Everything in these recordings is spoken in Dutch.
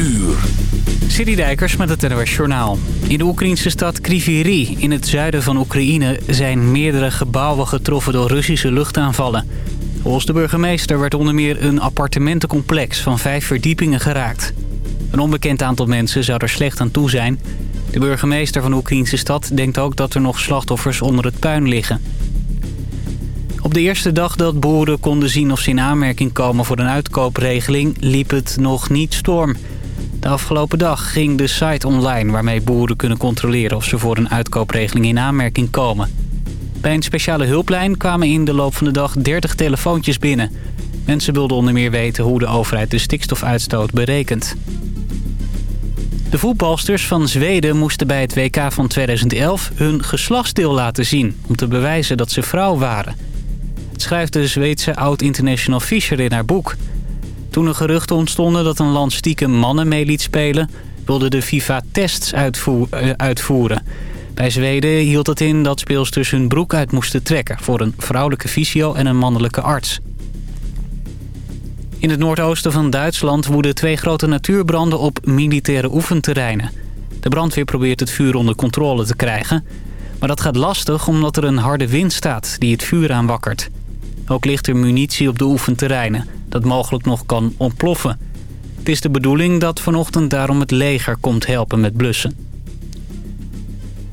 uur. City Dijkers met het NOS Journaal. In de Oekraïnse stad Kriviri in het zuiden van Oekraïne... zijn meerdere gebouwen getroffen door Russische luchtaanvallen. Volgens de burgemeester werd onder meer een appartementencomplex... van vijf verdiepingen geraakt. Een onbekend aantal mensen zou er slecht aan toe zijn. De burgemeester van de Oekraïnse stad denkt ook dat er nog slachtoffers onder het puin liggen. Op de eerste dag dat boeren konden zien of ze in aanmerking komen voor een uitkoopregeling... liep het nog niet storm... De afgelopen dag ging de site online waarmee boeren kunnen controleren of ze voor een uitkoopregeling in aanmerking komen. Bij een speciale hulplijn kwamen in de loop van de dag 30 telefoontjes binnen. Mensen wilden onder meer weten hoe de overheid de stikstofuitstoot berekent. De voetbalsters van Zweden moesten bij het WK van 2011 hun geslachtsdeel laten zien... om te bewijzen dat ze vrouw waren. Het schrijft de Zweedse oud-international Fischer in haar boek... Toen er geruchten ontstonden dat een land stiekem mannen mee liet spelen... wilde de FIFA tests eh, uitvoeren. Bij Zweden hield het in dat speelsters hun broek uit moesten trekken... voor een vrouwelijke fysio en een mannelijke arts. In het noordoosten van Duitsland woeden twee grote natuurbranden op militaire oefenterreinen. De brandweer probeert het vuur onder controle te krijgen... maar dat gaat lastig omdat er een harde wind staat die het vuur aanwakkert. Ook ligt er munitie op de oefenterreinen dat mogelijk nog kan ontploffen. Het is de bedoeling dat vanochtend daarom het leger komt helpen met blussen.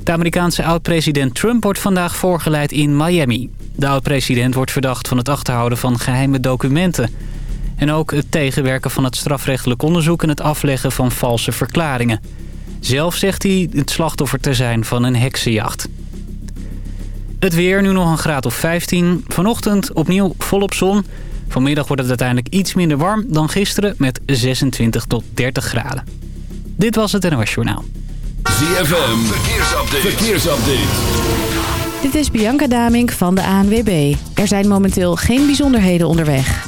De Amerikaanse oud-president Trump wordt vandaag voorgeleid in Miami. De oud-president wordt verdacht van het achterhouden van geheime documenten. En ook het tegenwerken van het strafrechtelijk onderzoek... en het afleggen van valse verklaringen. Zelf zegt hij het slachtoffer te zijn van een heksenjacht. Het weer, nu nog een graad of 15. Vanochtend opnieuw volop zon... Vanmiddag wordt het uiteindelijk iets minder warm dan gisteren met 26 tot 30 graden. Dit was het NOS Journaal. ZFM, verkeersupdate. verkeersupdate. Dit is Bianca Damink van de ANWB. Er zijn momenteel geen bijzonderheden onderweg.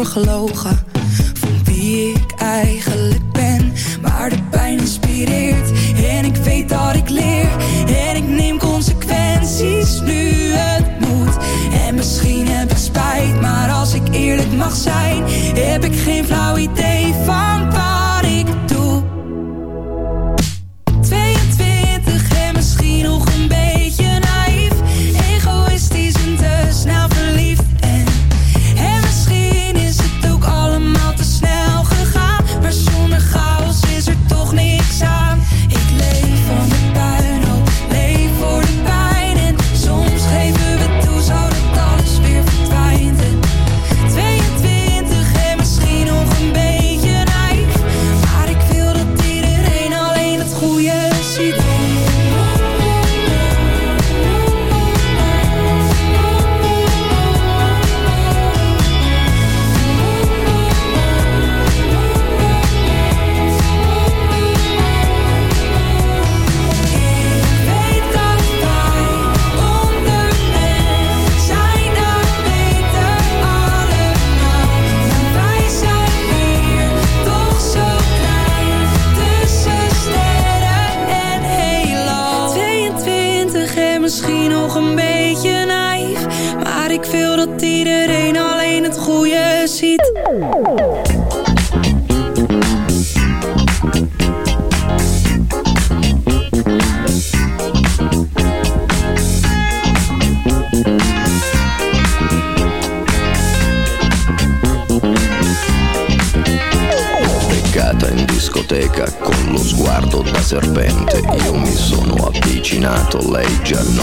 heb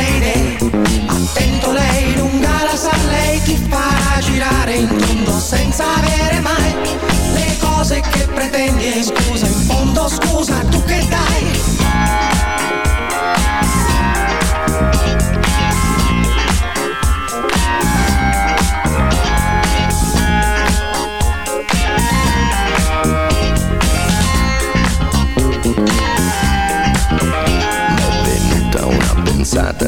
Idea? Attento lei lunga la sa lei ti farà girare in tondo senza avere mai le cose che pretendi e scusa in fondo scusa tu che dai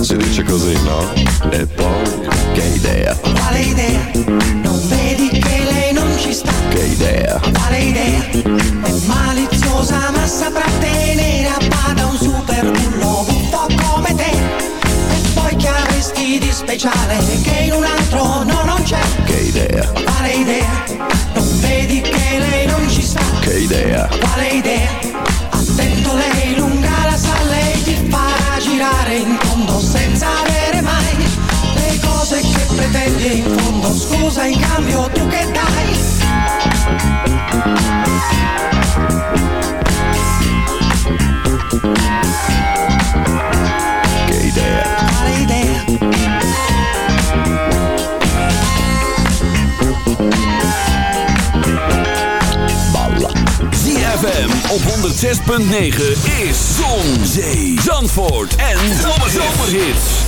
Si dice così, no? E poi, che idea, Quale idea? Non vedi che lei non ci sta? che idea, Quale idea? È maliziosa ma saprà tenere a bada un super bullo buffo come te. E poi che avresti di speciale che in un altro in cambio tu che dai? che idea, Quale idea? balla, ZFM op 106.9 is Zon, Zee, Zandvoort en Zomerhits.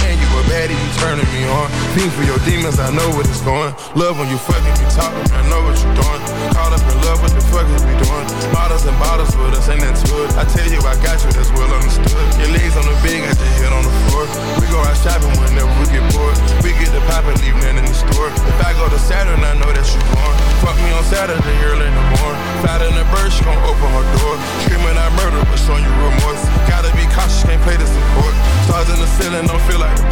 A baddie, you turning me on. Fiend for your demons, I know what it's going. Love when you fucking me talking, I know what you're doing. Caught up in love, what the fuck is we doing? Bottles and bottles with us, ain't that it? I tell you, I got you, that's well understood. Your legs on the bed, got your head on the floor. We go out shopping whenever we get bored. We get the pop and leave nothing in the store. If I go to Saturn, I know that you born. Fuck me on Saturday, early in the morning. Flat in the bird, she gon' open her door. Screaming I murder, but showing you remorse. Gotta be cautious, can't play this in court. Stars in the ceiling, don't feel like the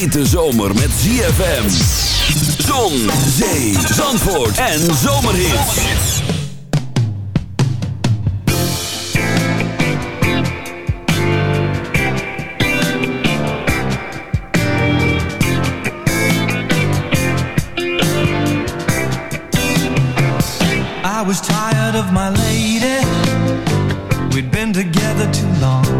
hete zomer met ZFM. Zon, zee, zandvoort en zomerhits. I was tired of my lady. We'd been together too long.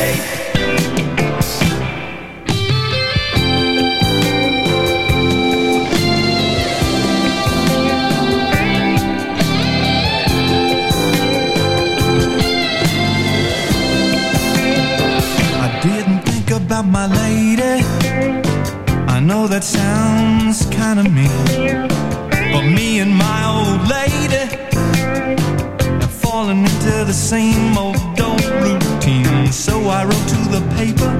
Me paper,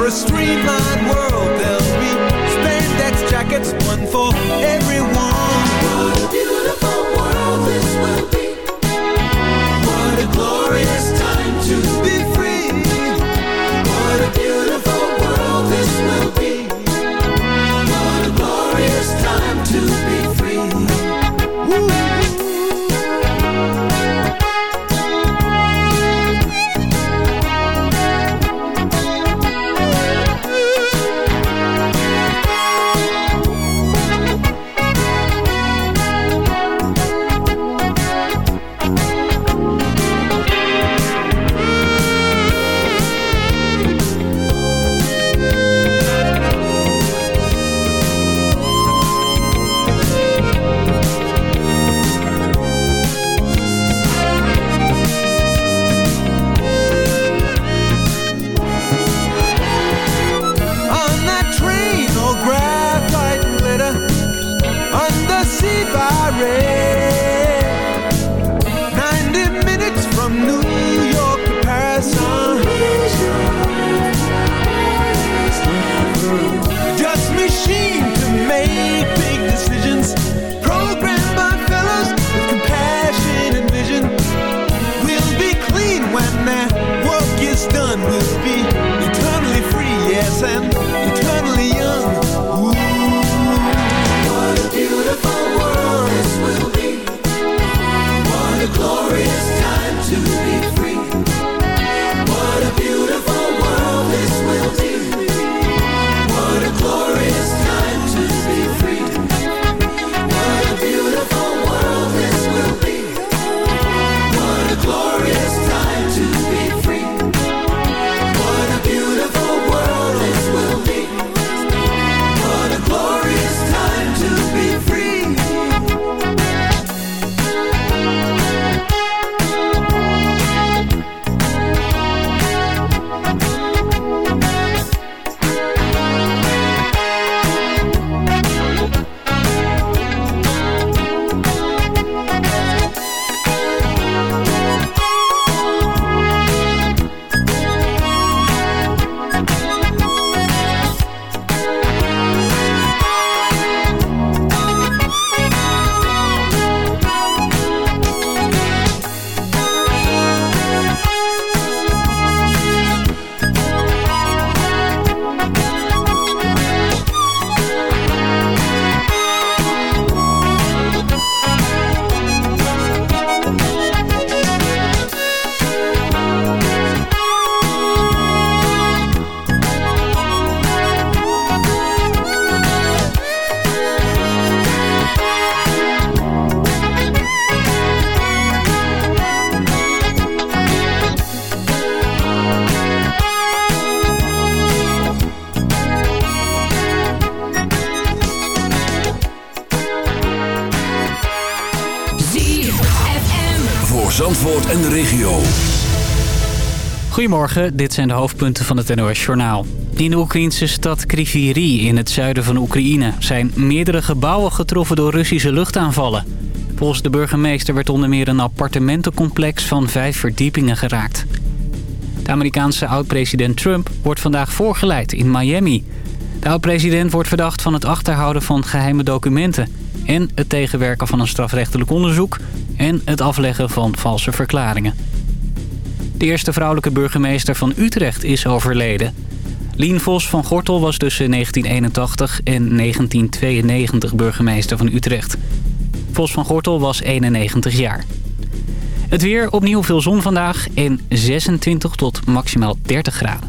for a streamlined world. There'll be spandex jackets One for everyone. Dit zijn de hoofdpunten van het NOS-journaal. In de Oekraïnse stad Kriviri in het zuiden van Oekraïne... zijn meerdere gebouwen getroffen door Russische luchtaanvallen. Volgens de burgemeester werd onder meer een appartementencomplex van vijf verdiepingen geraakt. De Amerikaanse oud-president Trump wordt vandaag voorgeleid in Miami. De oud-president wordt verdacht van het achterhouden van geheime documenten... en het tegenwerken van een strafrechtelijk onderzoek... en het afleggen van valse verklaringen. De eerste vrouwelijke burgemeester van Utrecht is overleden. Lien Vos van Gortel was tussen 1981 en 1992 burgemeester van Utrecht. Vos van Gortel was 91 jaar. Het weer, opnieuw veel zon vandaag en 26 tot maximaal 30 graden.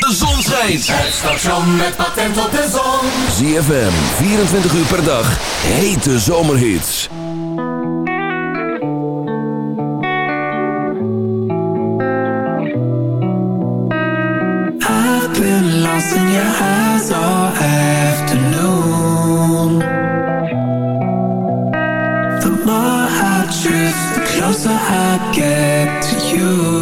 de zon schijnt. Het station met patent op de zon. ZFM, 24 uur per dag, hete zomerhits. I've been lost in your eyes all afternoon. The more I drift, the closer I get to you.